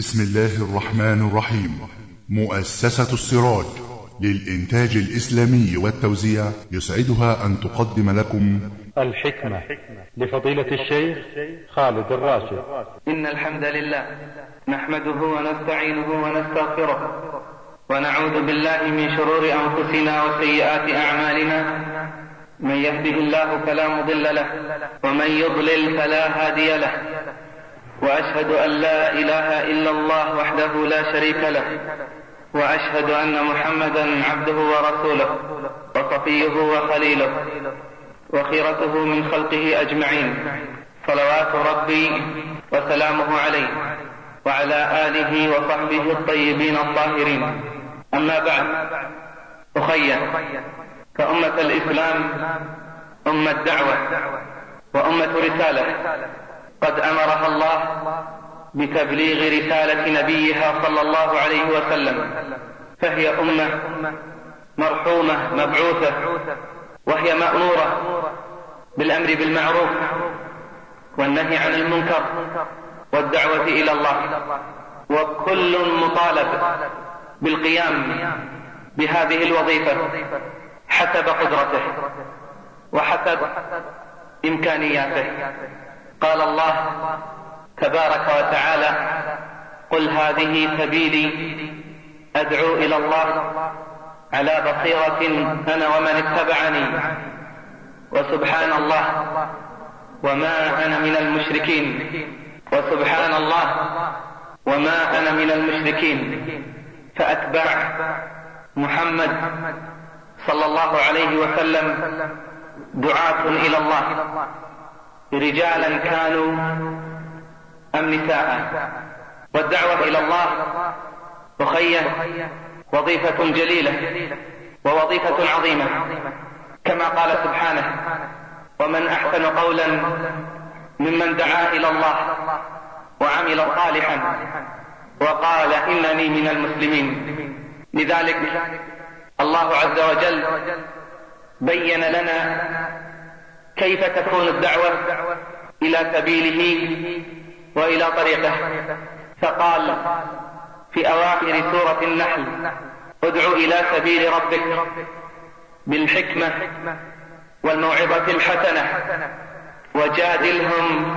بسم الله الرحمن الرحيم. مؤسسة السراج للإنتاج الإسلامي والتوزيع يسعدها أن تقدم لكم الحكمة لفضيلة الشيخ خالد الراشد. إن الحمد لله نحمده ونستعينه ونستغفره ونعوذ بالله من شرور أنفسنا وسيئات أعمالنا. من يهده الله فلا مضل له ومن يضلل فلا هادي له. وأشهد أن لا إله إلا الله وحده لا شريك له وأشهد أن محمدا عبده ورسوله وصفيه وخليله وخيرته من خلقه أجمعين صلوات ربي وسلامه عليه وعلى آله وصحبه الطيبين الطاهرين. أما بعد أخي فأمة الإسلام أمة دعوه وأمة رساله قد أمرها الله بتبليغ رسالة نبيها صلى الله عليه وسلم. فهي أمة مرحومة مبعوثة وهي مأمورة بالأمر بالمعروف والنهي عن المنكر والدعوة إلى الله. وكل مطالب بالقيام بهذه الوظيفة حسب قدرته وحسب إمكانياته. قال الله تبارك وتعالى قل هذه سبيلي أدعو إلى الله على بصيرة أنا ومن اتبعني وسبحان الله وما أنا من المشركين وسبحان الله وما أنا من المشركين فاتباع محمد صلى الله عليه وسلم دعاة إلى الله. رجالا كانوا أم نساء؟ والدعوة إلى الله أخية وظيفة جليلة ووظيفة عظيمة كما قال سبحانه ومن أحسن قولا ممن دعا إلى الله وعمل صالحا وقال إنني من المسلمين لذلك الله عز وجل بين لنا كيف تكون الدعوة إلى سبيله وإلى طريقه؟ فقال في أواخر سورة النحل ادع إلى سبيل ربك بالحكمة والموعظة الحسنة وجادلهم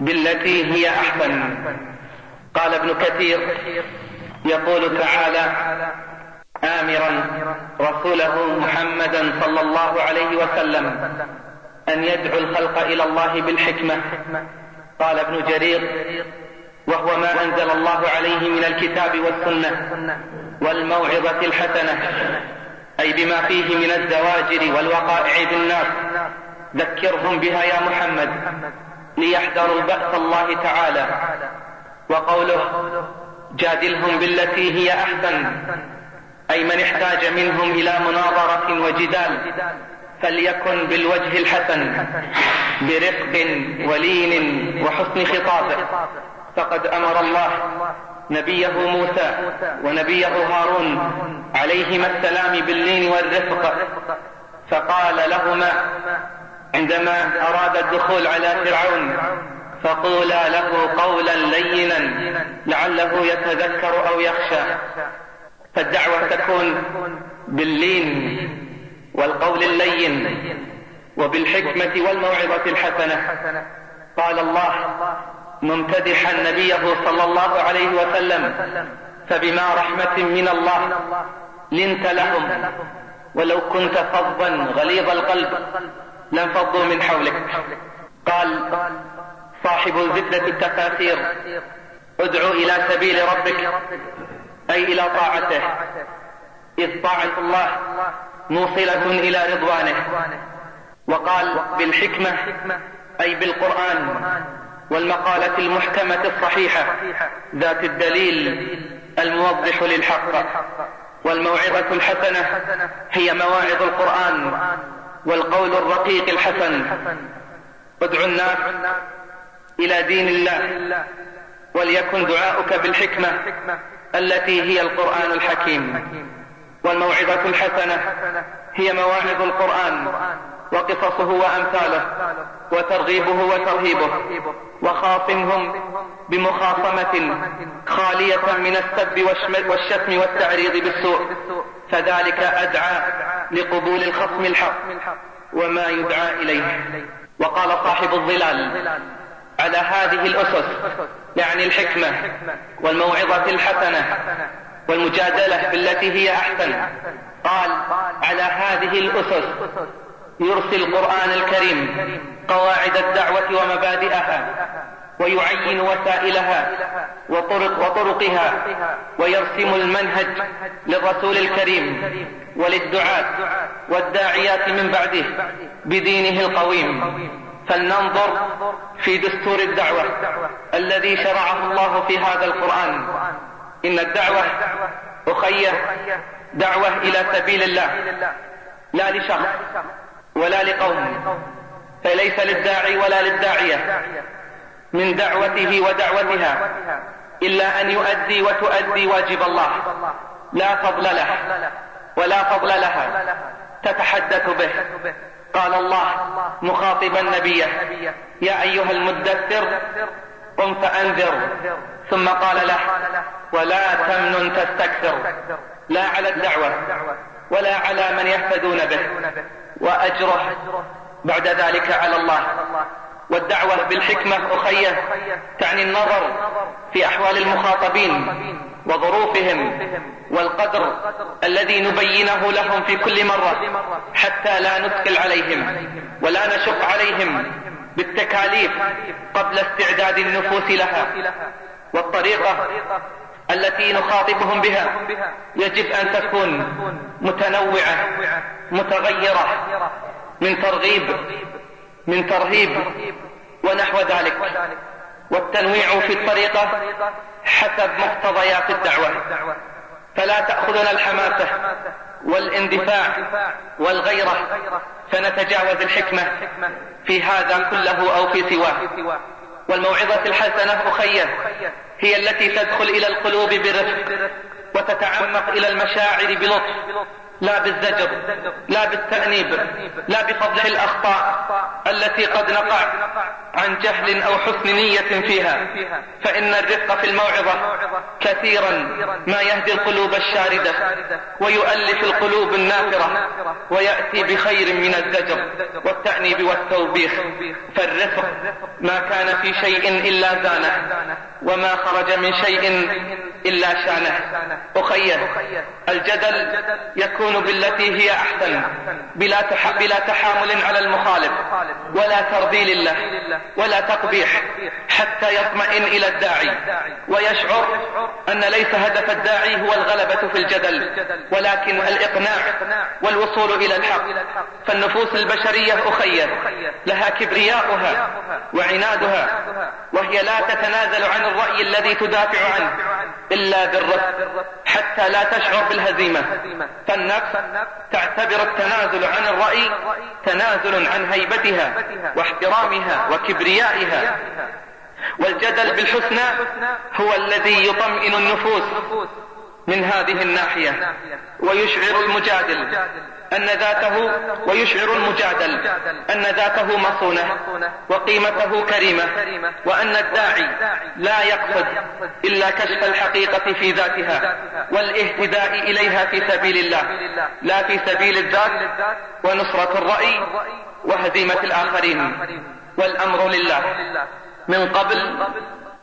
بالتي هي أحسن. قال ابن كثير يقول تعالى آمرا رسوله محمدا صلى الله عليه وسلم أن يدعو الخلق إلى الله بالحكمة. قال ابن جرير وهو ما أنزل الله عليه من الكتاب والسنة والموعظة الحسنة أي بما فيه من الزواجر والوقائع بالناس. ذكرهم بها يا محمد ليحذروا بأس الله تعالى. وقوله جادلهم بالتي هي أحسن. أي من احتاج منهم إلى مناظرة وجدال فليكن بالوجه الحسن برفق ولين وحسن خطابه فقد أمر الله نبيه موسى ونبيه هارون عليهما السلام باللين والرفق. فقال لهما عندما أراد الدخول على فرعون فقولا له قولا لينا لعله يتذكر أو يخشى. فالدعوة تكون باللين والقول اللين وبالحكمة والموعظة الحسنة. قال الله ممتدحا نبيه صلى الله عليه وسلم فبما رحمة من الله لنت لهم ولو كنت فظا غليظ القلب لانفضوا من حولك. قال صاحب زبدة التفاسير ادعو إلى سبيل ربك. أي إلى طاعته. إذ طاعة الله موصلة إلى رضوانه. وقال بالحكمة أي بالقرآن والمقالة المحكمة الصحيحة ذات الدليل الموضح للحق. والموعظة الحسنة هي مواعظ القرآن والقول الرقيق الحسن. ادعو الناس إلى دين الله وليكن دعاؤك بالحكمة. التي هي القرآن الحكيم. والموعظة الحسنة هي مواعظ القرآن وقصصه وأمثاله وترغيبه وترهيبه وخاصمهم بمخاصمة خالية من السب والشتم والتعريض بالسوء. فذلك أدعى لقبول الخصم الحق وما يدعى إليه. وقال صاحب الظلال على هذه الأسس يعني الحكمة والموعظة الحسنة والمجادلة بالتي هي أحسن. قال على هذه الأسس يرسي القرآن الكريم قواعد الدعوة ومبادئها ويعين وسائلها وطرق وطرقها ويرسم المنهج للرسول الكريم وللدعاة والداعيات من بعده بدينه القويم. فلننظر في دستور الدعوة الذي شرعه الله في هذا القرآن. إن الدعوة أخيه دعوة إلى سبيل الله لا لشخص ولا لقوم فليس للداعي ولا للداعية من دعوته ودعوتها إلا أن يؤدي وتؤدي واجب الله. لا فضل له ولا فضل لها تتحدث به. قال الله مخاطبا نبيه يا أيها المدثر قم فأنذر. ثم قال له ولا تمنن تستكثر لا على الدعوة ولا على من يهتدون به وأجره بعد ذلك على الله. والدعوة بالحكمة أخية تعني النظر في أحوال المخاطبين وظروفهم والقدر الذي نبينه لهم في كل مرة حتى لا نثقل عليهم ولا نشق عليهم بالتكاليف قبل استعداد النفوس لها والطريقة التي نخاطبهم بها يجب أن تكون متنوعة متغيرة من ترغيب من ترهيب ونحو ذلك. والتنويع في الطريقة حسب مقتضيات الدعوة. فلا تأخذنا الحماسة والإندفاع والغيرة فنتجاوز الحكمة في هذا كله أو في سواه. والموعظة الحسنة أخية هي التي تدخل إلى القلوب برفق وتتعمق إلى المشاعر بلطف لا بالزجر لا بالتأنيب لا بفضح الأخطاء التي قد نقع عن جهل أو حسن نية فيها. فإن الرفق في الموعظة كثيرا ما يهدي القلوب الشاردة ويؤلف القلوب النافرة ويأتي بخير من الزجر والتأنيب والتوبيخ. فالرفق ما كان في شيء إلا زانه. وما خرج من شيء إلا شانه أخيه الجدل يكون بالتي هي أحسن بلا. بلا تحامل على المخالف ولا ترذيل له ولا تقبيح حتى يطمئن إلى الداعي ويشعر أن ليس هدف الداعي هو الغلبة في الجدل ولكن الإقناع والوصول إلى الحق فالنفوس البشرية أخية لها كبرياؤها وعنادها وهي لا تتنازل عن الرأي الذي تدافع عنه إلا بالرد حتى لا تشعر بالهزيمة. فالنفس تعتبر التنازل عن الرأي تنازل عن هيبتها واحترامها وكبريائها. والجدل بالحسنى هو الذي يطمئن النفوس من هذه الناحية ويشعر المجادل. أن ذاته ويشعر المجادل أن ذاته مصونة وقيمته كريمة وأن الداعي لا يقصد إلا كشف الحقيقة في ذاتها والاهتداء إليها في سبيل الله لا في سبيل الذات ونصرة الرأي وهزيمة الآخرين. والأمر لله من قبل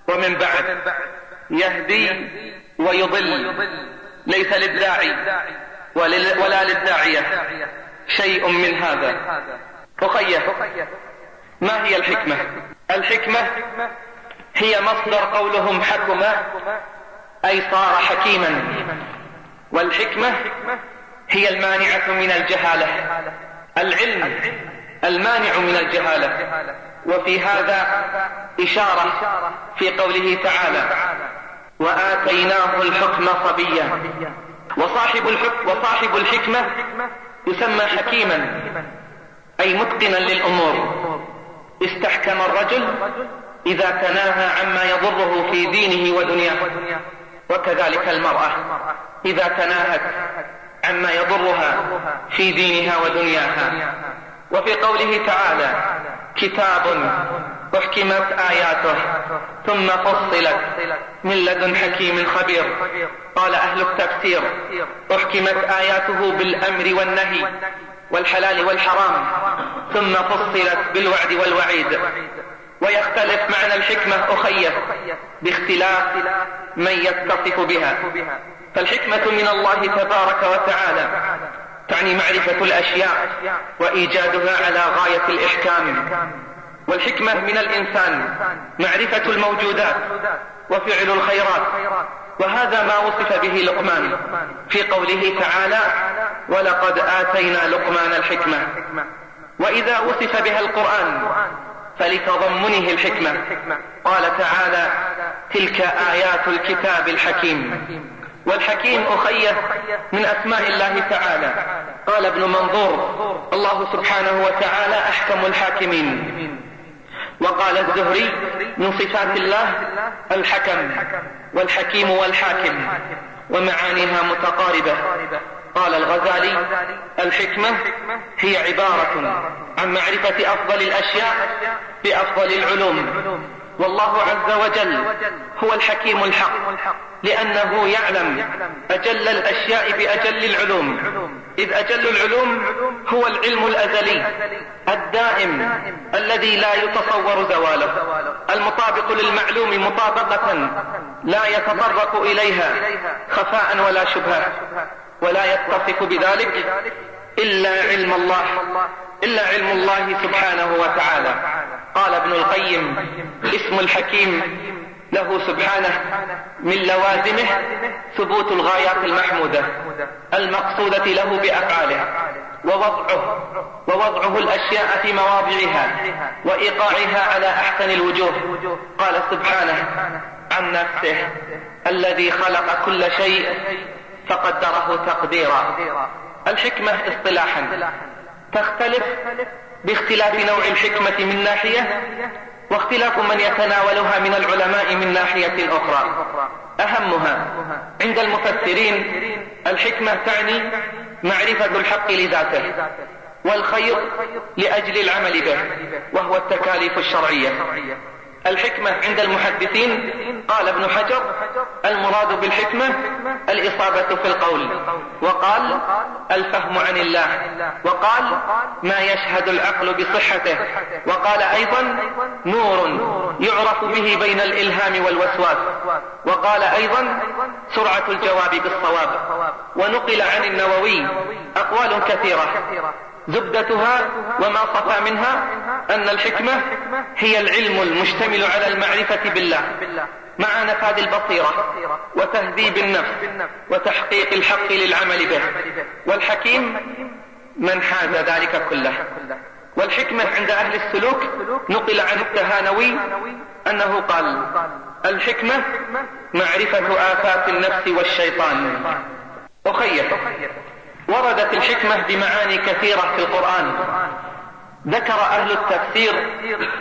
ومن بعد يهدي ويضل ليس للداعي ولا للداعية شيء من هذا. أخيه ما هي الحكمة؟ الحكمة هي مصدر قولهم حكم أي صار حكيما. والحكمة هي المانعة من الجهالة. العلم المانع من الجهالة. وفي هذا إشارة في قوله تعالى وآتيناه الحكم صبيا. وصاحب الحكم وصاحب الحكمة يسمى حكيما أي متقنا للأمور. استحكم الرجل إذا تناهى عما يضره في دينه ودنياه وكذلك المرأة إذا تناهت عما يضرها في دينها ودنياها. وفي قوله تعالى كتاب أحكمت آياته ثم فصلت من لدن حكيم خبير. قال أهل التفسير أحكمت آياته بالأمر والنهي والحلال والحرام ثم فصلت بالوعد والوعيد. ويختلف معنى الحكمة أخيه باختلاف من يتصف بها. فالحكمة من الله تبارك وتعالى تعني معرفة الأشياء وإيجادها على غاية الإحكام. والحكمة من الإنسان معرفة الموجودات وفعل الخيرات. وهذا ما وصف به لقمان. في قوله تعالى ولقد آتينا لقمان الحكمة وإذا وصف بها القرآن فلتضمنه الحكمة. قال تعالى تلك آيات الكتاب الحكيم والحكيم أخية من أسماء الله تعالى. قال ابن منظور الله سبحانه وتعالى أحكم الحاكمين وقال الزهري من صفات الله الحكم والحكيم والحاكم ومعانيها متقاربة. قال الغزالي الحكمة هي عبارة عن معرفة أفضل الأشياء بأفضل العلوم. والله عز وجل هو الحكيم الحق لأنه يعلم أجل الأشياء بأجل العلوم. إذ أجل العلوم هو العلم الأزلي الدائم الذي لا يتصور زواله. المطابق للمعلوم مطابقة لا يتطرق إليها خفاء ولا شبهة ولا يتصف بذلك إلا علم الله إلا علم الله سبحانه وتعالى. قال ابن القيم اسم الحكيم له سبحانه من لوازمه ثبوت الغايات المحمودة المقصودة له بأفعاله ووضعه ووضعه الأشياء في مواضعها وإيقاعها على أحسن الوجوه. قال سبحانه عن نفسه الذي خلق كل شيء فقدره تقديرا. الحكمة اصطلاحا تختلف باختلاف نوع الحكمة من ناحية واختلاف من يتناولها من العلماء من ناحية أخرى. أهمها عند المفسرين الحكمة تعني معرفة الحق لذاته والخير لأجل العمل به وهو التكاليف الشرعية. الحكمة عند المحدثين قال ابن حجر المراد بالحكمة الإصابة في القول. وقال الفهم عن الله. وقال ما يشهد العقل بصحته. وقال أيضا نور يعرف به بين الإلهام والوسواس. وقال أيضا سرعة الجواب بالصواب. ونقل عن النووي أقوال كثيرة. زبدتها وما صفى منها أن الحكمة هي العلم المشتمل على المعرفة بالله مع نفاذ البصيرة وتهذيب النفس وتحقيق الحق للعمل به. والحكيم من حاز ذلك كله. والحكمة عند أهل السلوك نقل عن التهانوي أنه قال الحكمة معرفة آفات النفس والشيطان. أخير. وردت الحكمة بمعاني كثيرة في القرآن. ذكر أهل التفسير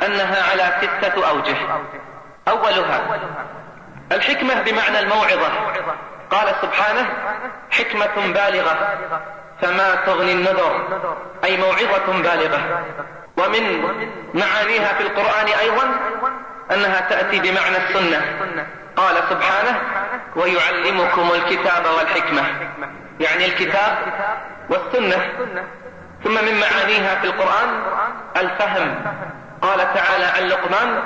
أنها على ستة أوجه. أولها الحكمة بمعنى الموعظة. قال سبحانه حكمة بالغة فما تغني النذر أي موعظة بالغة. ومن معانيها في القرآن أيضا أنها تأتي بمعنى السنة. قال سبحانه ويعلمكم الكتاب والحكمة. يعني الكتاب والسنة. ثم من معانيها في القرآن الفهم. قال تعالى عن لقمان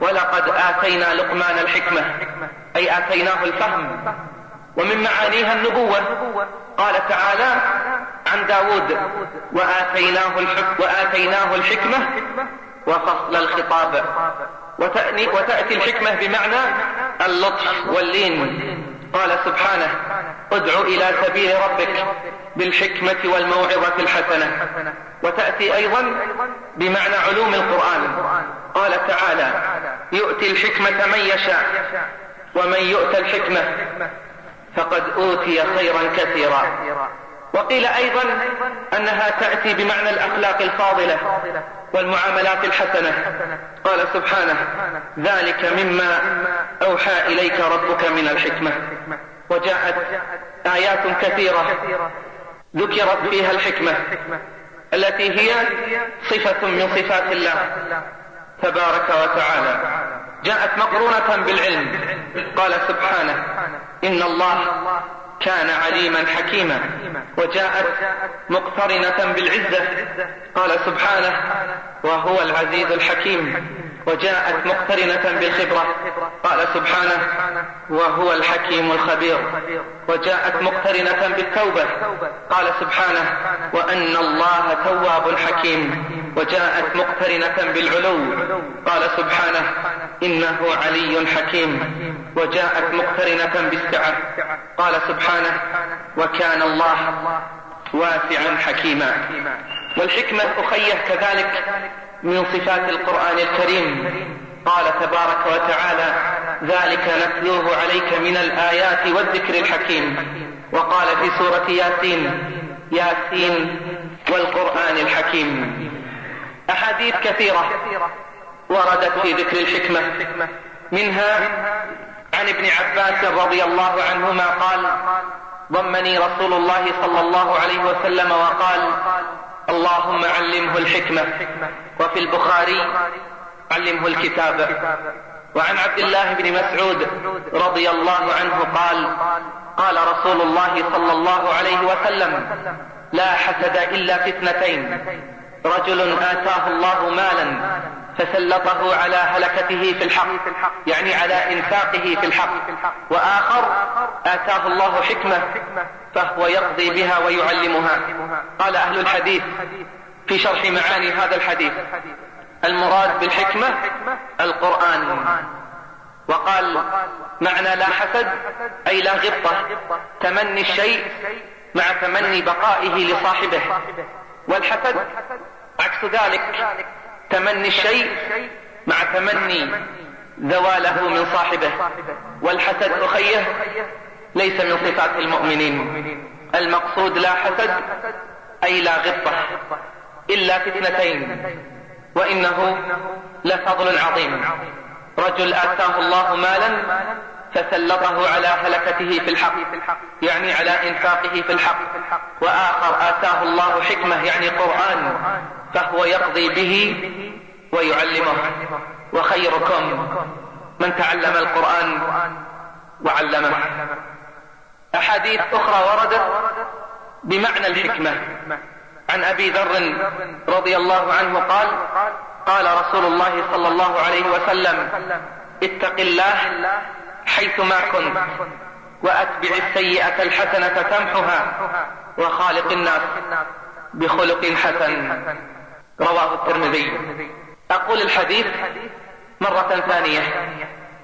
ولقد آتينا لقمان الحكمة. أي آتيناه الفهم. ومن معانيها النبوة. قال تعالى عن داود وآتيناه, الحكم وآتيناه الحكمة وفصل الخطاب. وتأتي الحكمة بمعنى اللطف واللين. قال سبحانه ادع إلى سبيل ربك بالحكمة والموعظة الحسنة. وتأتي أيضا بمعنى علوم القرآن. قال تعالى يؤتي الحكمة من يشاء ومن يؤتى الحكمة فقد أوتي خيرا كثيرا. وقيل أيضا أنها تأتي بمعنى الأخلاق الفاضلة. والمعاملات الحسنة. قال سبحانه ذلك مما أوحى إليك ربك من الحكمة. وجاءت آيات كثيرة ذكرت فيها الحكمة التي هي صفة من صفات الله تبارك وتعالى. جاءت مقرونة بالعلم. قال سبحانه إن الله كان عليما حكيما وجاءت مقترنة بالعزة. قال سبحانه وهو العزيز الحكيم. وجاءت مقترنة بالخبرة. قال سبحانه وهو الحكيم الخبير. وجاءت مقترنة بالتوبة. قال سبحانه وأن الله تواب حكيم. وجاءت مقترنة بالعلو. قال سبحانه إنه علي حكيم. وجاءت مقترنة بالسعة. قال سبحانه وكان الله واسعا حكيما. والحكمة أخية كذلك. من صفات القرآن الكريم. قال تبارك وتعالى ذلك نتلوه عليك من الآيات والذكر الحكيم. وقال في سورة ياسين ياسين والقرآن الحكيم. أحاديث كثيرة وردت في ذكر الحكمة. منها عن ابن عباس رضي الله عنهما قال ضمني رسول الله صلى الله عليه وسلم وقال اللهم علمه الحكمة. وفي البخاري علمه الكتاب وعن عبد الله بن مسعود رضي الله عنه قال قال رسول الله صلى الله عليه وسلم لا حسد إلا في اثنتين. رجل آتاه الله مالا فسلطه على هلكته في الحق يعني على إنفاقه في الحق. وآخر آتاه الله حكمة فهو يقضي بها ويعلمها. قال أهل الحديث في شرح معاني هذا الحديث. المراد بالحكمة القرآن. وقال معنى لا حسد أي لا غبطة تمني الشيء مع تمني بقائه لصاحبه. والحسد عكس ذلك تمني الشيء مع تمني زواله من صاحبه. والحسد أخيه ليس من صفات المؤمنين. المقصود لا حسد أي لا غبطة. إلا في اثنتين وإنه لفضل عظيم. رجل آتاه الله مالا فسلطه على هلكته في الحق يعني على إنفاقه في الحق. وآخر آتاه الله حكمة يعني قرآن فهو يقضي به ويعلمه. وخيركم من تعلم القرآن وعلمه. أحاديث أخرى وردت بمعنى الحكمة. عن أبي ذر رضي الله عنه قال قال رسول الله صلى الله عليه وسلم اتق الله حيثما كنت وأتبع السيئة الحسنة تمحها وخالق الناس بخلق حسن. رواه الترمذي. أقول الحديث مرة ثانية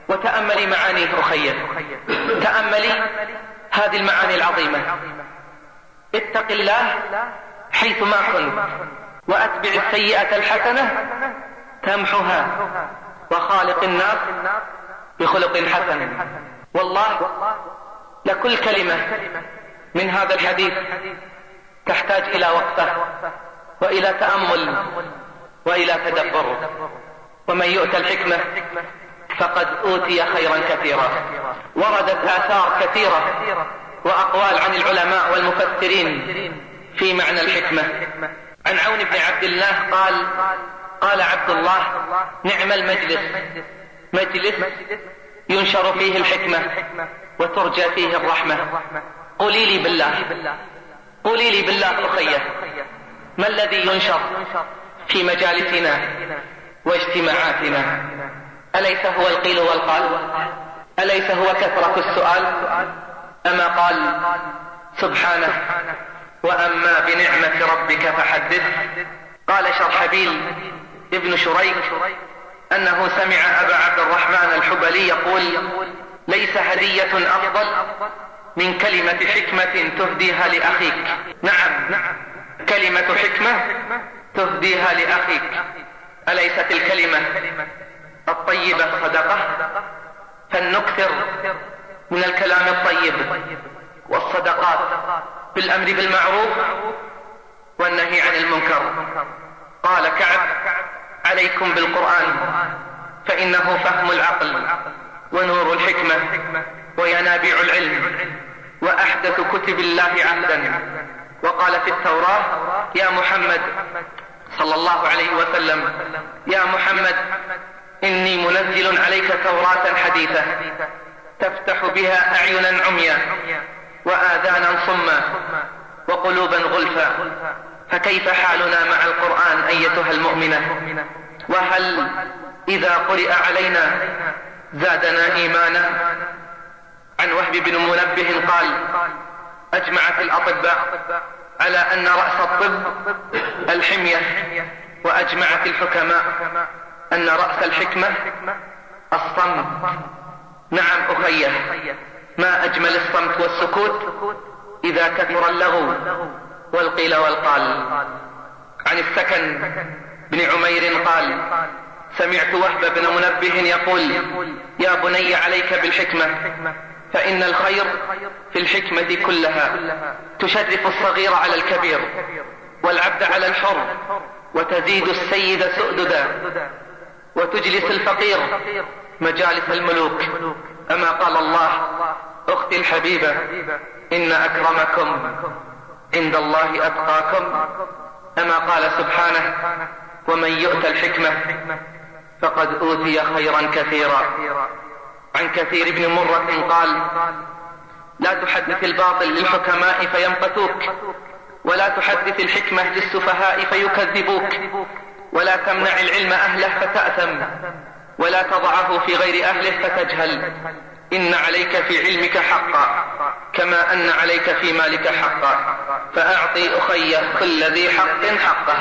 وتأملي معانيه أخيه. تأملي هذه المعاني العظيمة. اتق الله حيثما كنت. وأتبع السيئة الحسنة تمحها وخالق الناس بخلق حسن. والله لكل كلمة من هذا الحديث تحتاج إلى وقفة وإلى تأمل وإلى تدبر. ومن يؤتى الحكمة فقد أوتي خيرا كثيرا. وردت آثار كثيرة وأقوال عن العلماء والمفسرين. في معنى الحكمة. عن عون بن عبد الله قال قال عبد الله نعم المجلس. مجلس ينشر فيه الحكمة وترجى فيه الرحمة. قولي لي بالله. قولي لي بالله أخيه ما الذي ينشر في مجالسنا واجتماعاتنا؟ أليس هو القيل والقال؟ أليس هو كثرة السؤال؟ أما قال سبحانه. وأما بنعمة ربك فحدث. قال شرحبيل ابن شريك أنه سمع أبا عبد الرحمن الحبلي يقول ليس هدية أفضل من كلمة حكمة تهديها لأخيك. نعم كلمة حكمة تهديها لأخيك. أليست الكلمة الطيبة صدقة؟ فلنكثر من الكلام الطيب والصدقات. بالأمر بالمعروف والنهي عن المنكر. قال كعب عليكم بالقرآن فإنه فهم العقل ونور الحكمة وينابيع العلم وأحدث كتب الله عهدا. وقال في التوراة يا محمد صلى الله عليه وسلم يا محمد إني منزل عليك توراة حديثة تفتح بها أعينا عميا. وآذانا صما وقلوبا غلفا. فكيف حالنا مع القرآن أيتها المؤمنة؟ وهل إذا قرئ علينا زادنا إيمانا؟ عن وهب بن منبه قال أجمعت الأطباء على أن رأس الطب الحمية وأجمعت الحكماء أن رأس الحكمة الصمت. نعم أخيه ما أجمل الصمت والسكوت إذا كثر اللغو والقيل والقال. عن السكن بن عمير قال سمعت وهب بن منبه يقول يا بني عليك بالحكمة فإن الخير في الحكمة كلها. تشرف الصغير على الكبير والعبد على الحر وتزيد السيد سؤددا وتجلس الفقير مجالس الملوك. أما قال الله أختي الحبيبة إن أكرمكم عند الله أتقاكم. أما قال سبحانه ومن يؤت الحكمة فقد أوتي خيرا كثيرا. عن كثير بن مرة قال لا تحدث الباطل للحكماء فيمقتوك ولا تحدث الحكمة للسفهاء فيكذبوك ولا تمنع العلم أهله فتأثم. ولا تضعه في غير أهله فتجهل. إن عليك في علمك حقا كما أن عليك في مالك حقا. فأعطي أخي كل ذي حق حقه.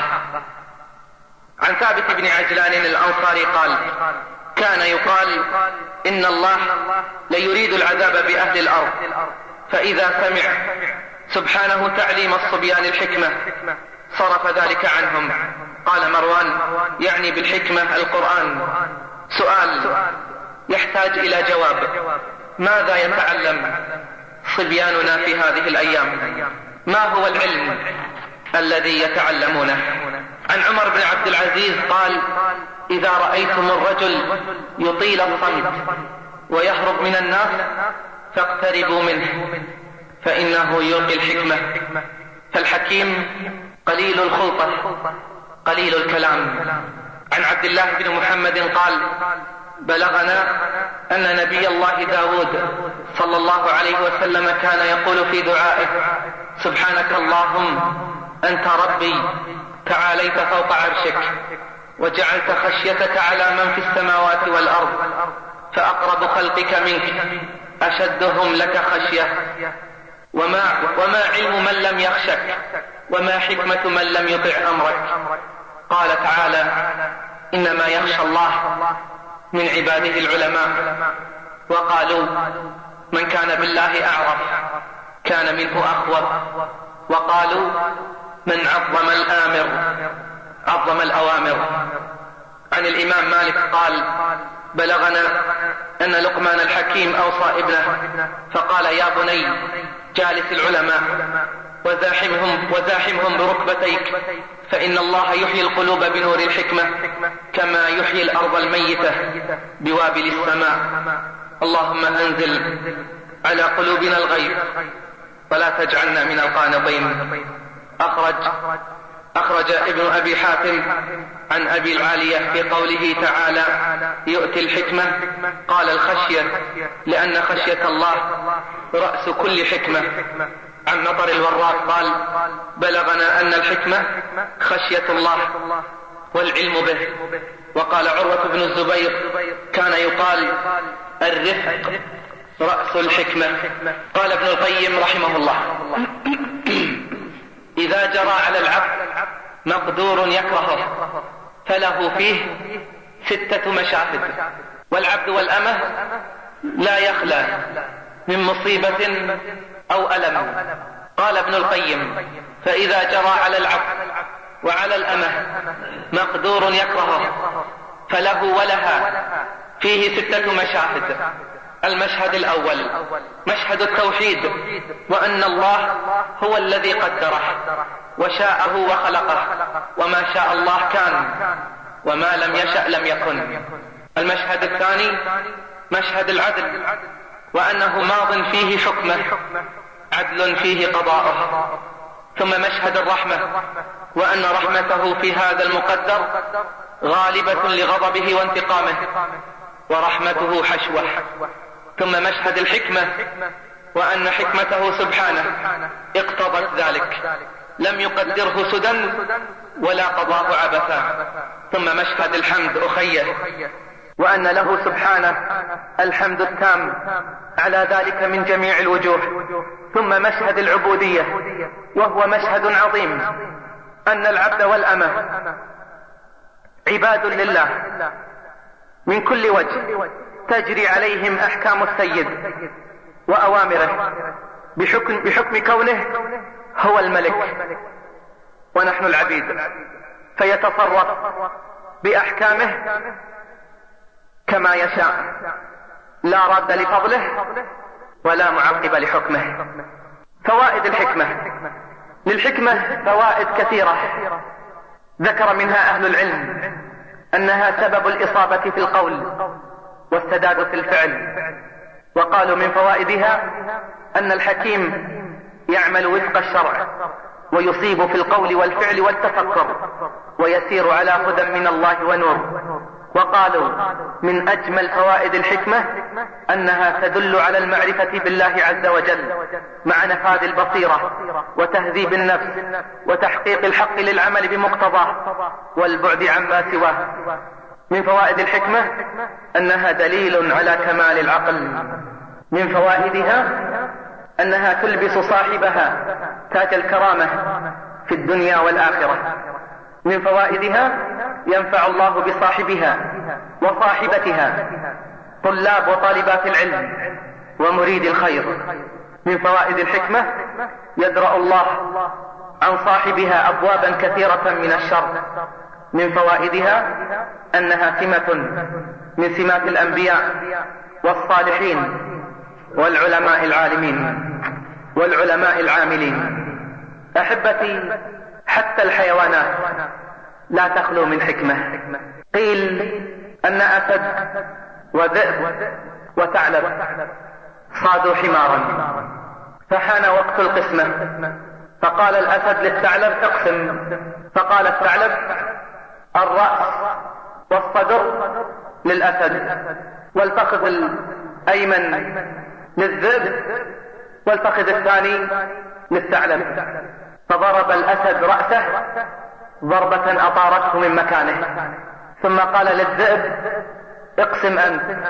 عن ثابت بن عجلان الأنصاري قال كان يقال إن الله ليريد العذاب بأهل الأرض فإذا سمع سبحانه تعليم الصبيان الحكمة صرف ذلك عنهم. قال مروان يعني بالحكمة القرآن. سؤال يحتاج إلى جواب. ماذا يتعلم صبياننا في هذه الأيام؟ ما هو العلم الذي يتعلمونه؟ عن عمر بن عبد العزيز قال إذا رأيتم الرجل يطيل الصمت ويهرب من الناس فاقتربوا منه فإنه يلقي الحكمة. فالحكيم قليل الخلطة قليل الكلام. عن عبد الله بن محمد قال بلغنا أن نبي الله داود صلى الله عليه وسلم كان يقول في دعائه سبحانك اللهم أنت ربي تعاليت فوق عرشك وجعلت خشيتك على من في السماوات والأرض فأقرب خلقك منك أشدهم لك خشية وما, وما علم من لم يخشك وما حكمة من لم يطع أمرك. قال تعالى إنما يخشى الله من عباده العلماء وقالوا من كان بالله أعرف كان منه أخوف وقالوا من عظم الآمر عظم الأوامر عن الإمام مالك قال بلغنا أن لقمان الحكيم أوصى ابنه فقال يا بني جالس العلماء وزاحمهم, وزاحمهم بركبتيك فإن الله يحيي القلوب بنور الحكمة كما يحيي الأرض الميتة بوابل السماء. اللهم أنزل على قلوبنا الغيب ولا تجعلنا من القانطين. أخرج أخرج ابن أبي حاتم عن أبي العالية في قوله تعالى يؤتي الحكمة قال الخشية لأن خشية الله رأس كل حكمة. عن مطر الوراق قال بلغنا أن الحكمة خشية الله والعلم به. وقال عروة بن الزبير كان يقال الرفق رأس الحكمة. قال ابن القيم رحمه الله إذا جرى على العبد مقدور يكرهه فله فيه ستة مشاهد. والعبد والأمة لا يخلى من مصيبة أو ألم. قال ابن القيم فإذا جرى على العبد وعلى الأمة مقدور يكرهه فله ولها فيه ستة مشاهد. المشهد الأول مشهد التوحيد وأن الله هو الذي قدره وشاءه وخلقه وما شاء الله كان وما لم يشأ لم يكن. المشهد الثاني مشهد العدل. وأنه ماض فيه حكمه عدل فيه قضاؤه ثم مشهد الرحمة وأن رحمته في هذا المقدر غالبة لغضبه وانتقامه ورحمته حشوة. ثم مشهد الحكمة وأن حكمته سبحانه اقتضت ذلك. لم يقدره سدى ولا قضاه عبثا. ثم مشهد الحمد أخيه وأن له سبحانه الحمد التام على ذلك من جميع الوجوه ثم مشهد العبودية وهو مشهد عظيم. أن العبد والأمة عباد لله من كل وجه تجري عليهم أحكام السيد وأوامره بحكم, بحكم كونه هو الملك ونحن العبيد. فيتصرف بأحكامه كما يشاء. لا راد لفضله ولا معقب لحكمه. فوائد الحكمة. للحكمة فوائد كثيرة. ذكر منها أهل العلم أنها سبب الإصابة في القول والسداد في الفعل. وقالوا من فوائدها أن الحكيم يعمل وفق الشرع ويصيب في القول والفعل والتفكر ويسير على هدى من الله ونور. وقالوا من أجمل فوائد الحكمة أنها تدل على المعرفة بالله عز وجل مع نفاذ البصيرة وتهذيب النفس وتحقيق الحق للعمل بمقتضاه والبعد عما سواه. من فوائد الحكمة أنها دليل على كمال العقل. من فوائدها أنها تلبس صاحبها تاج الكرامة في الدنيا والآخرة. من فوائدها ينفع الله بصاحبها وصاحبتها طلاب وطالبات العلم ومريد الخير. من فوائد الحكمة يدرأ الله عن صاحبها أبوابا كثيرة من الشر. من فوائدها أنها سمة من سمات الأنبياء والصالحين والعلماء العالمين والعلماء العاملين. أحبتي حتى الحيوانات لا تخلو من حكمة. قيل أن أسد وذئب وثعلب صادوا حمارا. فحان وقت القسمة. فقال الأسد للثعلب اقسم فقال الثعلب الرأس والصدر للأسد والفخذ الأيمن للذئب والفخذ الثاني للثعلب. فضرب الأسد رأسه ضربة أطارته من مكانه. ثم قال للذئب اقسم أنت.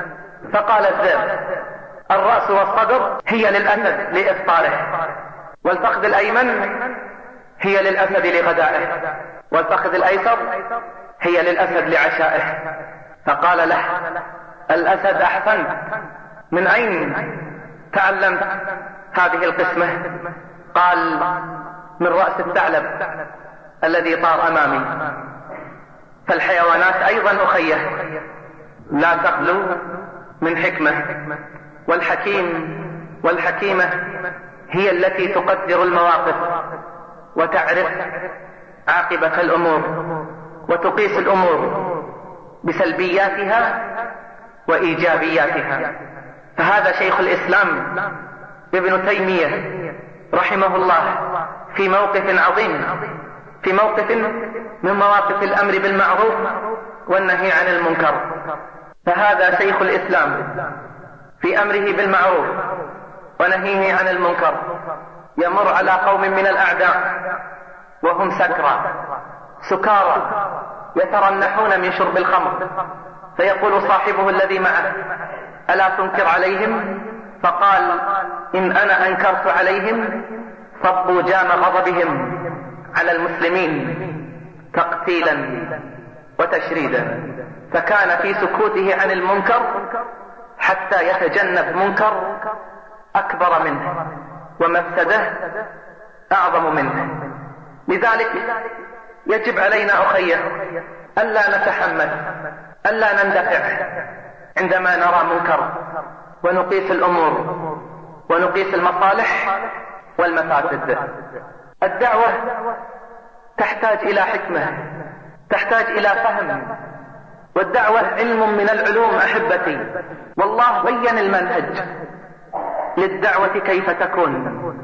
فقال الذئب الرأس والصدر هي للأسد لإفطاره والفخذ الأيمن هي للأسد لغدائه والفخذ الأيسر هي للأسد لعشائه. فقال له الأسد أحسنت من أين تعلمت هذه القسمة؟ قال من رأس الثعلب الذي طار أمامي. فالحيوانات أيضا أخية. لا تخلو من حكمة. والحكيم والحكيمة هي التي تقدر المواقف وتعرف عاقبة الأمور وتقيس الأمور بسلبياتها وإيجابياتها. فهذا شيخ الإسلام ابن تيمية رحمه الله في موقف عظيم في موقف من مواقف الأمر بالمعروف والنهي عن المنكر. فهذا شيخ الإسلام في أمره بالمعروف ونهيه عن المنكر يمر على قوم من الأعداء وهم سكرى سكارى يترنحون من شرب الخمر. فيقول صاحبه الذي معه ألا تنكر عليهم؟ فقال إن أنا أنكرت عليهم صبوا جام غضبهم على المسلمين تقتيلا وتشريدا. فكان في سكوته عن المنكر حتى يتجنب منكر أكبر منه ومفسده أعظم منه. لذلك يجب علينا أخيه ألا نتحمل ألا نندفع عندما نرى منكر ونقيس الأمور ونقيس المصالح والمفاسد الدعوة تحتاج إلى حكمة تحتاج إلى فهم والدعوة علم من العلوم أحبتي. والله بين المنهج للدعوة كيف تكون.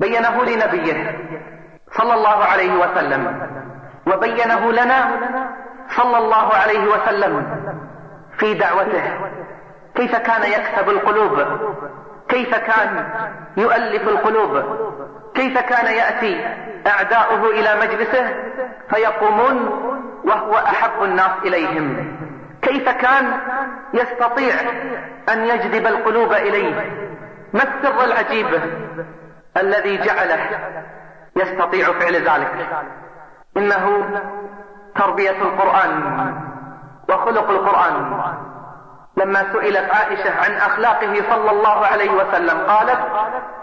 بينه لنبيه صلى الله عليه وسلم وبينه لنا صلى الله عليه وسلم في دعوته. كيف كان يكسب القلوب؟ كيف كان يؤلف القلوب؟ كيف كان يأتي أعداؤه إلى مجلسه فيقومون وهو أحب الناس إليهم؟ كيف كان يستطيع أن يجذب القلوب إليه؟ ما السر العجيب الذي جعله يستطيع فعل ذلك؟ إنه تربية القرآن وخلق القرآن. لما سئلت عائشة عن أخلاقه صلى الله عليه وسلم قالت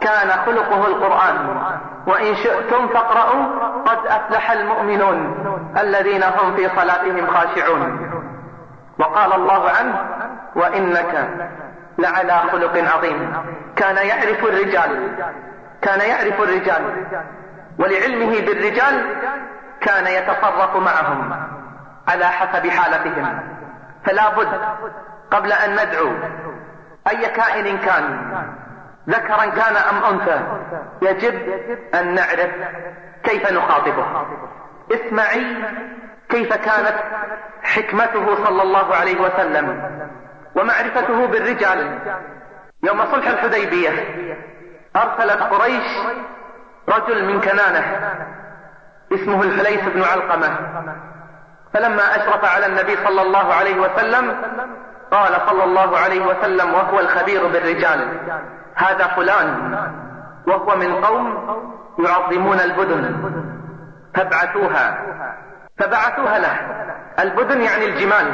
كان خلقه القرآن وإن شئتم فاقرأوا قد أفلح المؤمنون الذين هم في صلاتهم خاشعون. وقال الله عنه وإنك لعلى خلق عظيم. كان يعرف الرجال كان يعرف الرجال ولعلمه بالرجال كان يتصرف معهم على حسب حالتهم. فلا بد قبل أن ندعو. أي كائن كان ذكرا كان أم أنثى يجب أن نعرف كيف نخاطبه. اسمعي كيف كانت حكمته صلى الله عليه وسلم ومعرفته بالرجال. يوم صلح الحديبية أرسلت قريش رجل من كنانة اسمه الحليس بن علقمة. فلما أشرف على النبي صلى الله عليه وسلم قال صلى الله عليه وسلم وهو الخبير بالرجال. هذا فلان. وهو من قوم يعظمون البدن. فابعثوها. فبعثوها له. البدن يعني الجمال.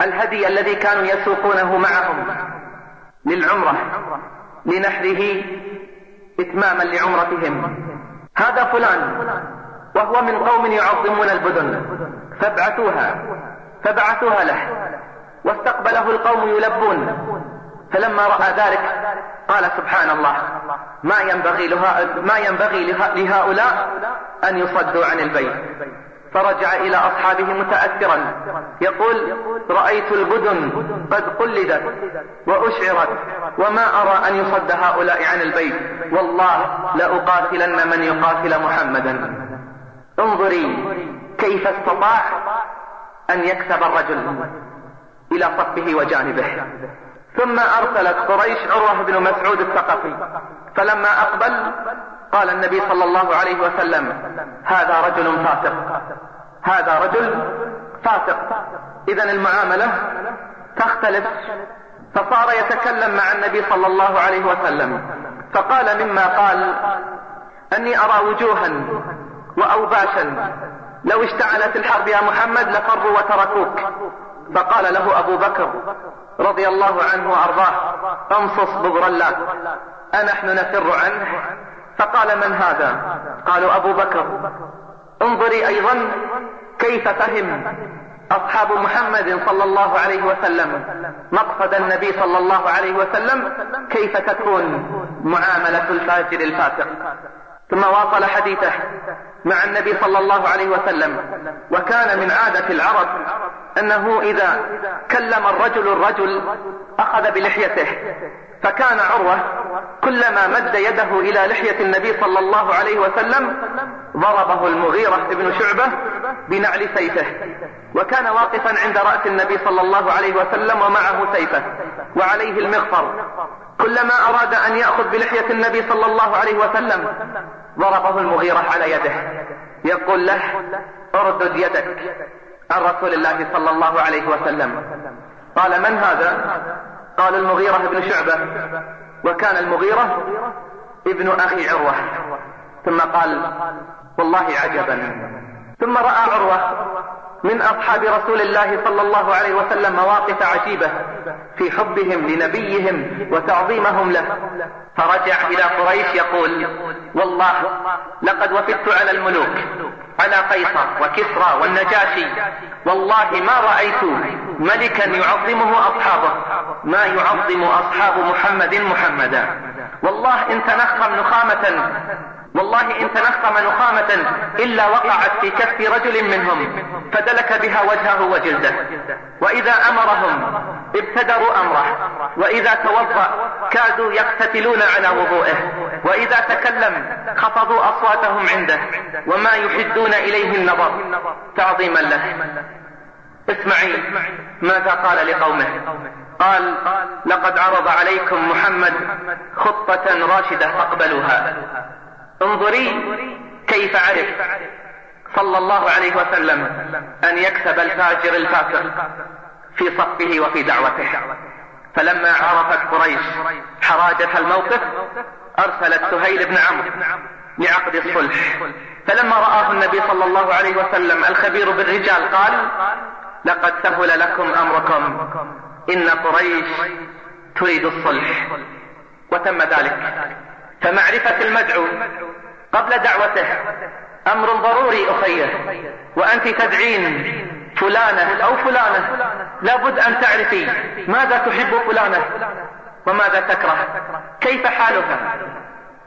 الهدي الذي كانوا يسوقونه معهم. للعمرة. لنحره إتماما لعمرتهم. هذا فلان. وهو من قوم يعظمون البدن. فابعثوها. فبعثوها له. واستقبله القوم يلبون. فلما رأى ذلك قال سبحان الله ما ينبغي, ما ينبغي لهؤلاء أن يصدوا عن البيت. فرجع إلى أصحابه متأثرا يقول رأيت البدن قد قلدت وأشعرت وما أرى أن يصد هؤلاء عن البيت. والله لأقاتلن من يقاتل محمدا. انظري كيف استطاع أن يكسب الرجل. إلى صفه وجانبه. ثم أرسلت قريش عروة بن مسعود الثقفي. فلما أقبل قال النبي صلى الله عليه وسلم هذا رجل فاسق. هذا رجل فاسق. إذا المعاملة تختلف. فصار يتكلم مع النبي صلى الله عليه وسلم. فقال مما قال أني أرى وجوها وأوباشا. لو اشتعلت الحرب يا محمد لفروا وتركوك. فقال له أبو بكر رضي الله عنه وأرضاه امصص بغر الله أنحن نفر عنه؟ فقال من هذا؟ قالوا أبو بكر. انظري أيضا كيف فهم أصحاب محمد صلى الله عليه وسلم مقصد النبي صلى الله عليه وسلم كيف تكون معاملة الفاجر الفاسق. ثم واصل حديثه مع النبي صلى الله عليه وسلم وكان من عادة العرب أنه إذا كلم الرجل الرجل أخذ بلحيته فكان عروة كلما مد يده إلى لحية النبي صلى الله عليه وسلم ضربه المغيرة بن شعبة بنعل سيفه وكان واقفا عند رأس النبي صلى الله عليه وسلم ومعه سيفه وعليه المغفر. كلما أراد أن يأخذ بلحية النبي صلى الله عليه وسلم ضربه المغيرة على يده يقول له أردد يدك. عن رسول الله صلى الله عليه وسلم. قال من هذا؟ قال المغيرة بن شعبة. وكان المغيرة ابن أخي عروة. ثم قال والله عجبا. ثم رأى عروة من أصحاب رسول الله صلى الله عليه وسلم مواقف عجيبة في حبهم لنبيهم وتعظيمهم له. فرجع إلى قريش يقول والله لقد وفدت على الملوك على قيصر وكسرى والنجاشي. والله ما رأيت ملكا يعظمه أصحابه ما يعظم أصحاب محمد محمدا. والله إن تنخم نخامة والله إن تنخم نخامة إلا وقعت في كف رجل منهم فدلك بها وجهه وجلده. وإذا أمرهم ابتدروا أمره. وإذا توضأ كادوا يقتتلون على وضوئه. وإذا تكلم خفضوا أصواتهم عنده. وما يحدون إليه النظر. تعظيما له. اسمعي ماذا قال لقومه. قال لقد عرض عليكم محمد خطة راشدة فاقبلوها. انظري كيف عرف صلى الله عليه وسلم أن يكسب الفاجر الفاسق في صفه وفي دعوته. فلما عرفت قريش حراجة الموقف أرسلت سهيل بن عمرو لعقد الصلح. فلما رآه النبي صلى الله عليه وسلم الخبير بالرجال قال لقد سهل لكم أمركم. إن قريش تريد الصلح. وتم ذلك. فمعرفة المدعو قبل دعوته أمر ضروري أخيه وأنت تدعين فلانة أو فلانة. لابد أن تعرفي ماذا تحب فلانة وماذا تكره. كيف حالها؟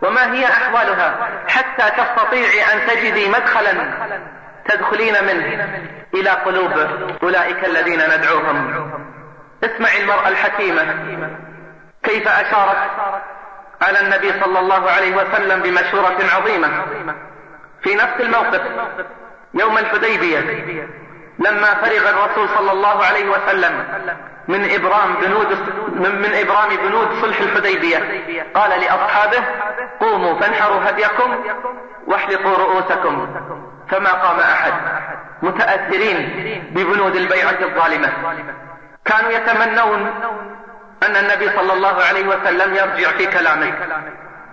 وما هي أحوالها حتى تستطيعي أن تجدي مدخلا تدخلين منه إلى قلوب أولئك الذين ندعوهم. اسمعي المرأة الحكيمة. كيف أشارت؟ على النبي صلى الله عليه وسلم بمشورة عظيمة في نفس الموقف يوم الحديبية لما فرغ الرسول صلى الله عليه وسلم من إبرام بنود من إبرام بنود صلح الحديبية. قال لأصحابه قوموا فانحروا هديكم واحلقوا رؤوسكم فما قام أحد. متأثرين ببنود البيعة الظالمة. كانوا يتمنون أن النبي صلى الله عليه وسلم يرجع في كلامه.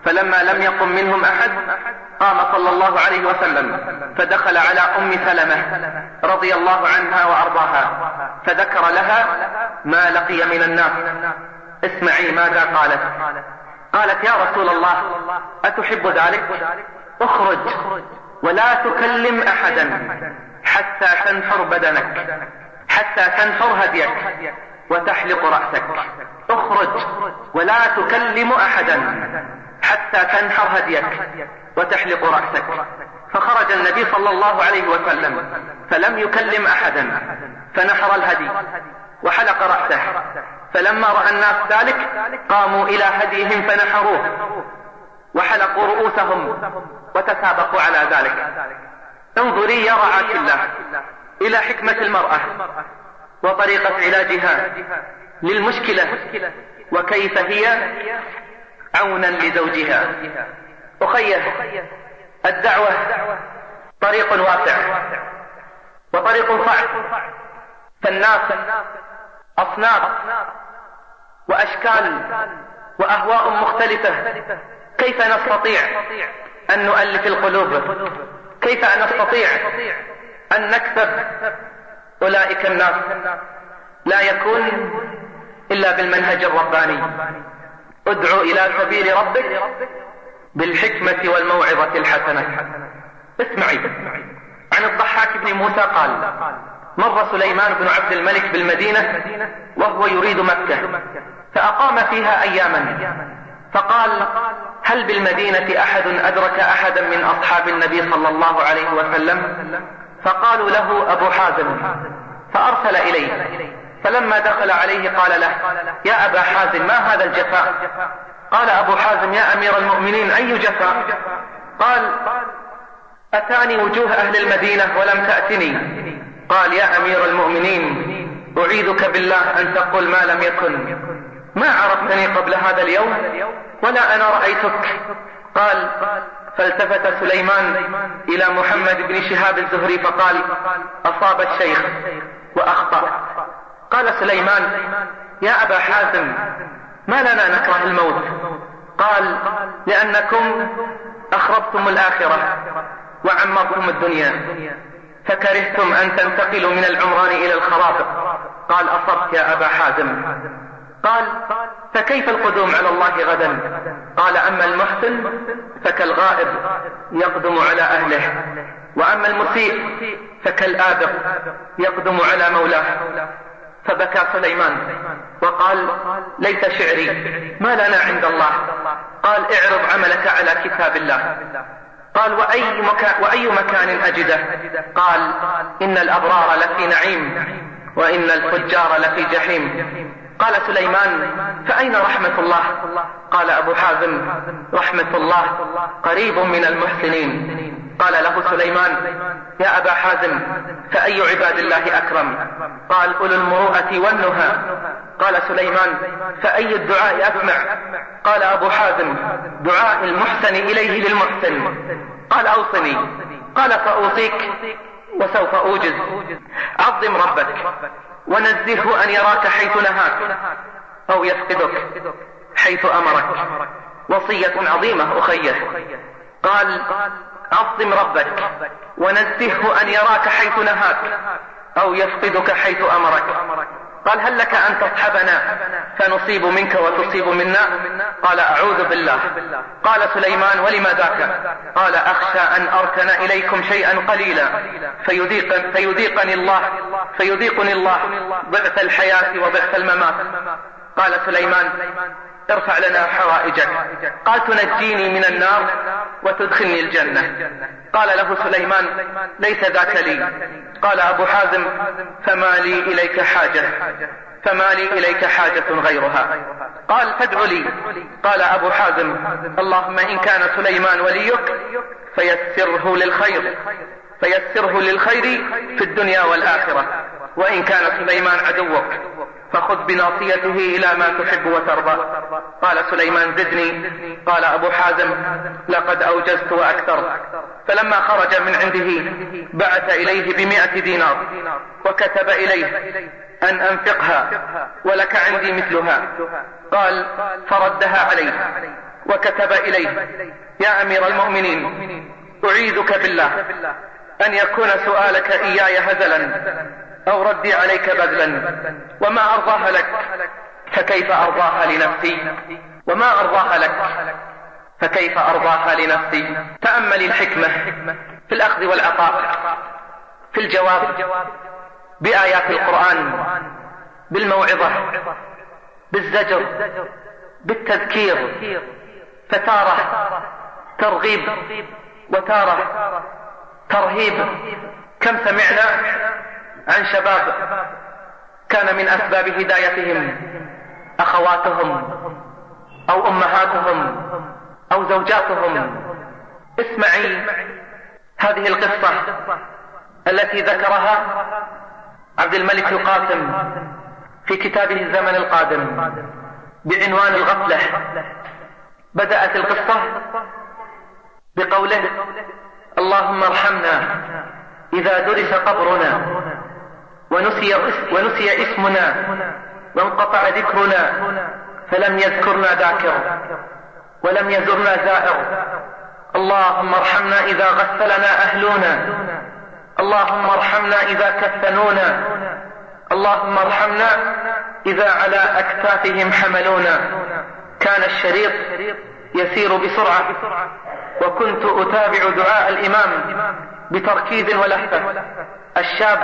فلما لم يقم منهم أحد قام صلى الله عليه وسلم فدخل على أم سلمة رضي الله عنها وأرضاها فذكر لها ما لقي من الناس. اسمعي ماذا قالت. قالت يا رسول الله أتحب ذلك؟ أخرج ولا تكلم أحدا حتى تنحر بدنك حتى تنحر هديك. وتحلق رأسك. اخرج ولا تكلم أحدا حتى تنحر هديك وتحلق رأسك. فخرج النبي صلى الله عليه وسلم فلم يكلم أحدا فنحر الهدي وحلق رأسه. فلما رأى الناس ذلك قاموا إلى هديهم فنحروه وحلقوا رؤوسهم وتسابقوا على ذلك. انظري يا رعاة الله إلى حكمة المرأة. وطريقة علاجها للمشكلة وكيف هي عونا لزوجها. أخيه الدعوة طريق واسع وطريق صعب. فالناس أصناف وأشكال وأهواء مختلفة. كيف نستطيع أن نؤلف القلوب؟ كيف نستطيع أن نكسب أولئك الناس لا يكون إلا بالمنهج الرباني. ادعو إلى سبيل ربك بالحكمة والموعظة الحسنة. اسمعي. عن الضحاك بن موسى قال مر سليمان بن عبد الملك بالمدينة وهو يريد مكة فأقام فيها أياما. فقال هل بالمدينة أحد أدرك أحدا من أصحاب النبي صلى الله عليه وسلم؟ فقالوا له أبو حازم فأرسل إليه. فلما دخل عليه قال له يا أبا حازم ما هذا الجفاء؟ قال أبو حازم يا أمير المؤمنين أي جفاء؟ قال أتاني وجوه أهل المدينة ولم تأتني. قال يا أمير المؤمنين أعيذك بالله أن تقول ما لم يكن. ما عرفتني قبل هذا اليوم ولا أنا رأيتك. قال فالتفت سليمان إلى محمد بن شهاب الزهري فقال أصاب الشيخ وأخطأ. قال سليمان يا أبا حازم ما لنا نكره الموت؟ قال لأنكم أخربتم الآخرة وعمرتم الدنيا فكرهتم أن تنتقلوا من العمران إلى الخراب قال أصبت يا أبا حازم. قال فكيف القدوم على الله غدا؟ قال أما المحسن فكالغائب يقدم على أهله وأما المسيء فكالآبق يقدم على مولاه. فبكى سليمان وقال ليس شعري ما لنا عند الله. قال اعرض عملك على كتاب الله. قال وأي مكان, وأي مكان أجده؟ قال إن الأبرار لفي نعيم وإن الفجار لفي جحيم. قال سليمان فأين رحمة الله؟ قال أبو حازم رحمة الله قريب من المحسنين. قال له سليمان يا أبا حازم فأي عباد الله أكرم؟ قال أولو المروءة والنهى. قال سليمان فأي الدعاء أسمع؟ قال أبو حازم دعاء المحسن إليه للمحسن. قال أوصني. قال فأوصيك وسوف أوجز. عظم ربك. ونزهه أن يراك حيث نهاك أو يفقدك حيث أمرك. وصية عظيمة أخيه. قال عظم ربك ونزهه أن يراك حيث نهاك أو يفقدك حيث أمرك. قال هل لك أن تصحبنا فنصيب منك وتصيب منا. قال أعوذ بالله. قال سليمان ولم ذاك؟ قال أخشى أن أركن إليكم شيئا قليلا. فيذيق فيذيقني الله. فيذيقني الله. ضعف الحياة وضعف الممات. قال سليمان ارفع لنا حوائجك. قال تنجيني من النار وتدخلني الجنة. قال له سليمان ليس ذاك لي. قال أبو حازم فما لي إليك حاجة. فما لي إليك حاجة غيرها. قال فادع لي. قال أبو حازم اللهم إن كان سليمان وليك فيسره للخير. فيسره للخير في الدنيا والآخرة. وإن كان سليمان عدوك فخذ بناصيته إلى ما تحب وترضى. قال سليمان زدني. قال أبو حازم لقد أوجزت وأكثر. فلما خرج من عنده بعث إليه بمئة دينار وكتب إليه أن أنفقها ولك عندي مثلها. قال فردها عليه وكتب إليه. يا أمير المؤمنين أعيذك بالله أن يكون سؤالك إياي هزلا. أو ردي عليك بذلا وما أرضاها لك؟ فكيف أرضاها لنفسي؟ وما أرضاها لك؟ فكيف أرضاها لنفسي؟ تأمل الحكمة في الأخذ والعطاء في الجواب بآيات القرآن بالموعظة بالزجر بالتذكير فتارة ترغيب وتارة ترهيب. كم سمعنا؟ عن شباب كان من أسباب هدايتهم أخواتهم أو أمهاتهم أو زوجاتهم. اسمعي هذه القصة التي ذكرها عبد الملك القاسم في كتابه الزمن القادم بعنوان الغفلة. بدأت القصة بقوله اللهم ارحمنا إذا درس قبرنا ونسي, ونسي إسمنا وانقطع ذكرنا فلم يذكرنا ذاكر ولم يزرنا زائر اللهم ارحمنا إذا غسلنا أهلنا. اللهم ارحمنا إذا كفنونا. اللهم ارحمنا إذا على أكتافهم حملونا. كان الشريط يسير بسرعة. وكنت أتابع دعاء الإمام بتركيز ولهفة الشاب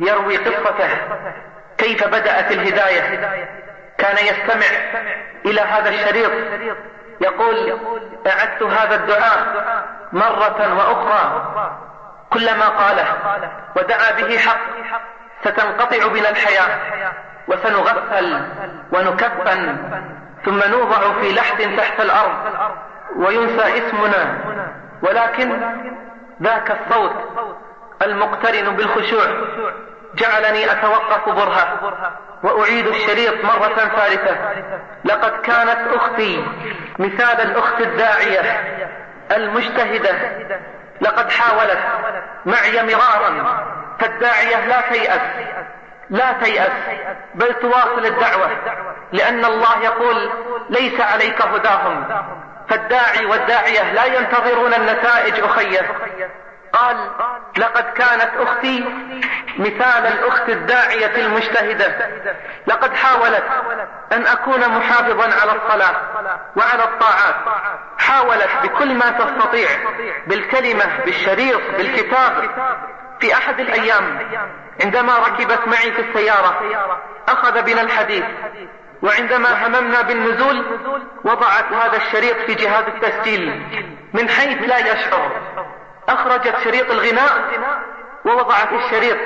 يروي قصته. كيف بدأت الهداية؟ كان يستمع إلى هذا الشريط. يقول أعدت هذا الدعاء مرة وأخرى. كلما قاله ودعا به حق ستنقطع بنا الحياة وسنغفل ونكفن ثم نوضع في لحد تحت الأرض وينسى اسمنا. ولكن ذاك الصوت المقترن بالخشوع. جعلني أتوقف برهة وأعيد الشريط مرة ثالثة. لقد كانت أختي مثال الأخت الداعية المجتهدة. لقد حاولت معي مرارا فالداعية لا تيأس لا تيأس بل تواصل الدعوة لأن الله يقول ليس عليك هداهم. فالداعي والداعية لا ينتظرون النتائج أخية. قال لقد كانت أختي مثال الأخت الداعية المجتهدة. لقد حاولت أن أكون محافظا على الصلاة وعلى الطاعات. حاولت بكل ما تستطيع بالكلمة بالشريط بالكتاب. في أحد الأيام عندما ركبت معي في السيارة أخذ بنا الحديث. وعندما هممنا بالنزول وضعت هذا الشريط في جهاز التسجيل من حيث لا يشعر. أخرجت شريط الغناء ووضع في الشريط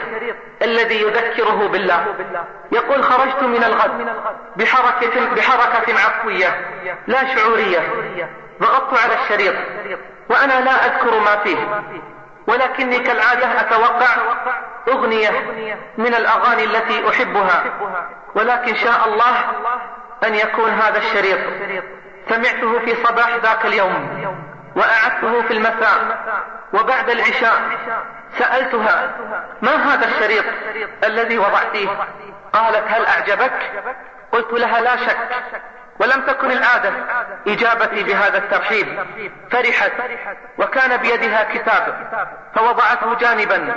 الذي يذكره بالله. يقول خرجت من الغد بحركة, بحركة عفوية لا شعورية. ضغطت على الشريط وأنا لا أذكر ما فيه ولكني كالعادة أتوقع أغنية من الأغاني التي أحبها. ولكن شاء الله أن يكون هذا الشريط. سمعته في صباح ذاك اليوم. وأعدته في المساء وبعد العشاء سألتها ما هذا الشريط الذي وضعتيه؟ قالت هل أعجبك؟ قلت لها لا شك ولم تكن العادة إجابتي بهذا الترحيب فرحت وكان بيدها كتاب فوضعته جانبا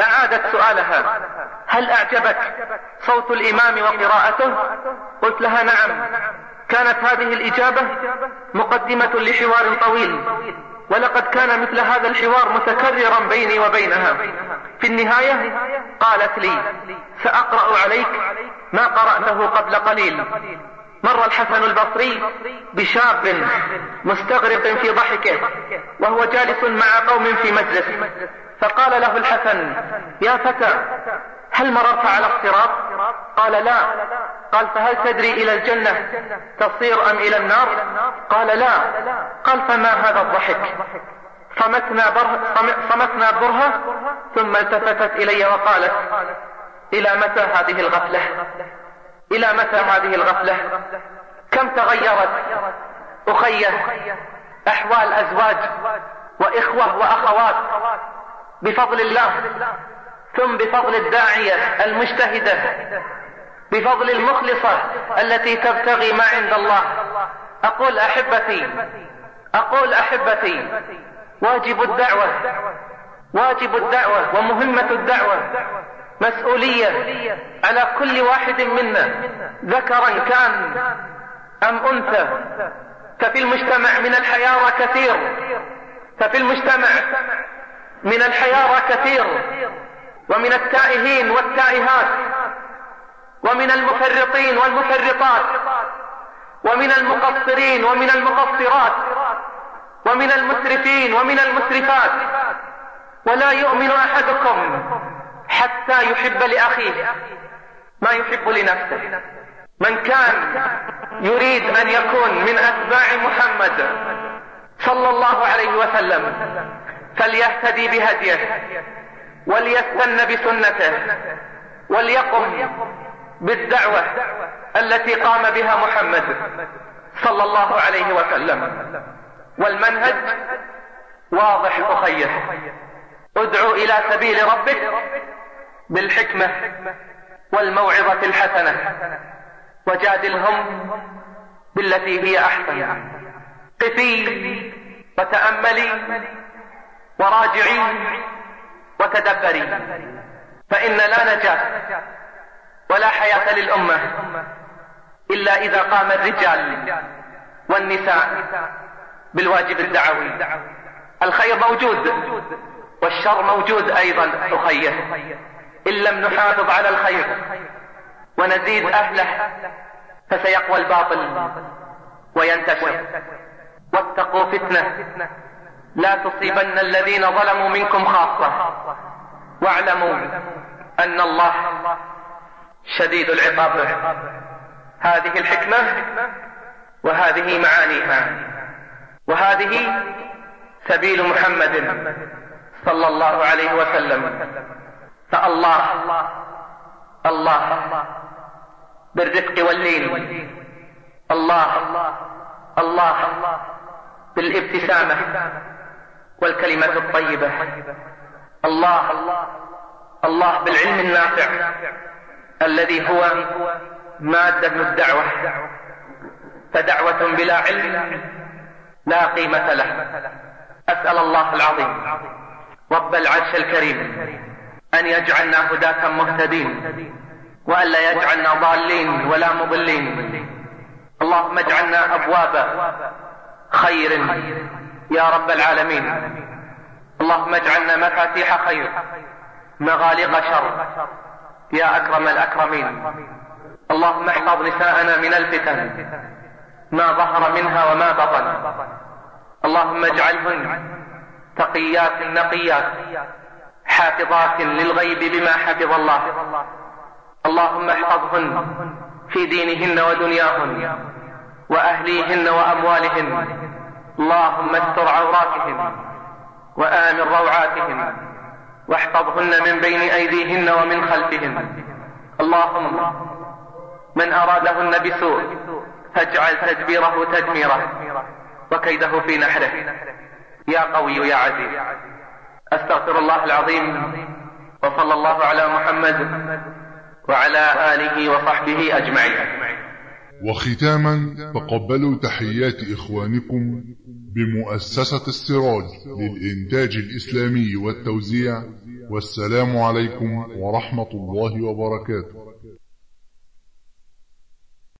أعادت سؤالها هل أعجبك صوت الإمام وقراءته؟ قلت لها نعم كانت هذه الإجابة مقدمة لحوار طويل ولقد كان مثل هذا الحوار متكررا بيني وبينها. في النهاية قالت لي سأقرأ عليك ما قرأته قبل قليل. مر الحسن البصري بشاب مستغرق في ضحكه وهو جالس مع قوم في مجلس. فقال له الحسن يا فتى هل مررت على الصراط؟ قال لا. قال فهل تدري إلى الجنة تصير أم إلى النار؟ قال لا. قال فما هذا الضحك؟ صمتنا بره صمتنا برهة ثم التفتت إلي وقالت إلى متى هذه الغفلة؟ إلى متى هذه الغفلة؟ كم تغيرت؟ أخية أحوال أزواج وإخوة وأخوات بفضل الله ثم بفضل الداعية المجتهدة بفضل المخلصة التي تبتغي ما عند الله. أقول أحبتي أقول أحبتي واجب الدعوة واجب الدعوة ومهمة الدعوة. مسؤولية على كل واحد منا ذكرا كان أم أنثى. ففي المجتمع من الحيارى كثير ففي المجتمع من الحيارى كثير ومن التائهين والتائهات. ومن المفرطين والمفرطات ومن المقصرين ومن المقصرات ومن المسرفين ومن المسرفات. ولا يؤمن أحدكم حتى يحب لأخيه. ما يحب لنفسه. من كان يريد أن يكون من أتباع محمد صلى الله عليه وسلم فليهتدي بهديه وليستن بسنته وليقم بالدعوة التي قام بها محمد صلى الله عليه وسلم. والمنهج واضح أخيه ادعو إلى سبيل ربك بالحكمة والموعظة الحسنة وجادلهم بالتي هي أحسن. قفي وتأملي وراجعي وتدبري فإن لا نجاة. ولا حياة للأمة إلا إذا قام الرجال والنساء بالواجب الدعوي. الخير موجود والشر موجود أيضا أخيه إن لم نحافظ على الخير ونزيد أهله فسيقوى الباطل وينتشر. واتقوا فتنة. لا تصيبن الذين ظلموا منكم خاصة. واعلموا أن الله شديد العقاب. هذه الحكمة وهذه معانيها. وهذه سبيل محمد صلى الله عليه وسلم. فالله الله بالرفق واللين. الله الله بالابتسامة والكلمة الطيبة. الله الله بالعلم النافع. الذي هو مادة الدعوة فدعوة بلا علم لا قيمة له. أسأل الله العظيم رب العرش الكريم أن يجعلنا هداة مهتدين وألا يجعلنا ضالين ولا مضلين. اللهم اجعلنا أبواب خير يا رب العالمين. اللهم اجعلنا مفاتيح خير مغالق شر. يا أكرم الأكرمين. اللهم احفظ نساءنا من الفتن. ما ظهر منها وما بطن. اللهم اجعلهن تقيات نقيات حافظات للغيب بما حفظ الله. اللهم احفظهن في دينهن ودنياهن وأهليهن وأموالهن. اللهم استر عوراتهن وآمن روعاتهن. واحفظهن من بين أيديهن ومن خلفهن. اللهم من أرادهن بسوء فاجعل تدبيره تدميره وكيده في نحره. يا قوي يا عزيز. أستغفر الله العظيم. وصلى الله على محمد وعلى آله وصحبه أجمعين. وختاما تقبلوا تحيات إخوانكم بمؤسسة السراج للإنتاج الإسلامي والتوزيع والسلام عليكم ورحمة الله وبركاته.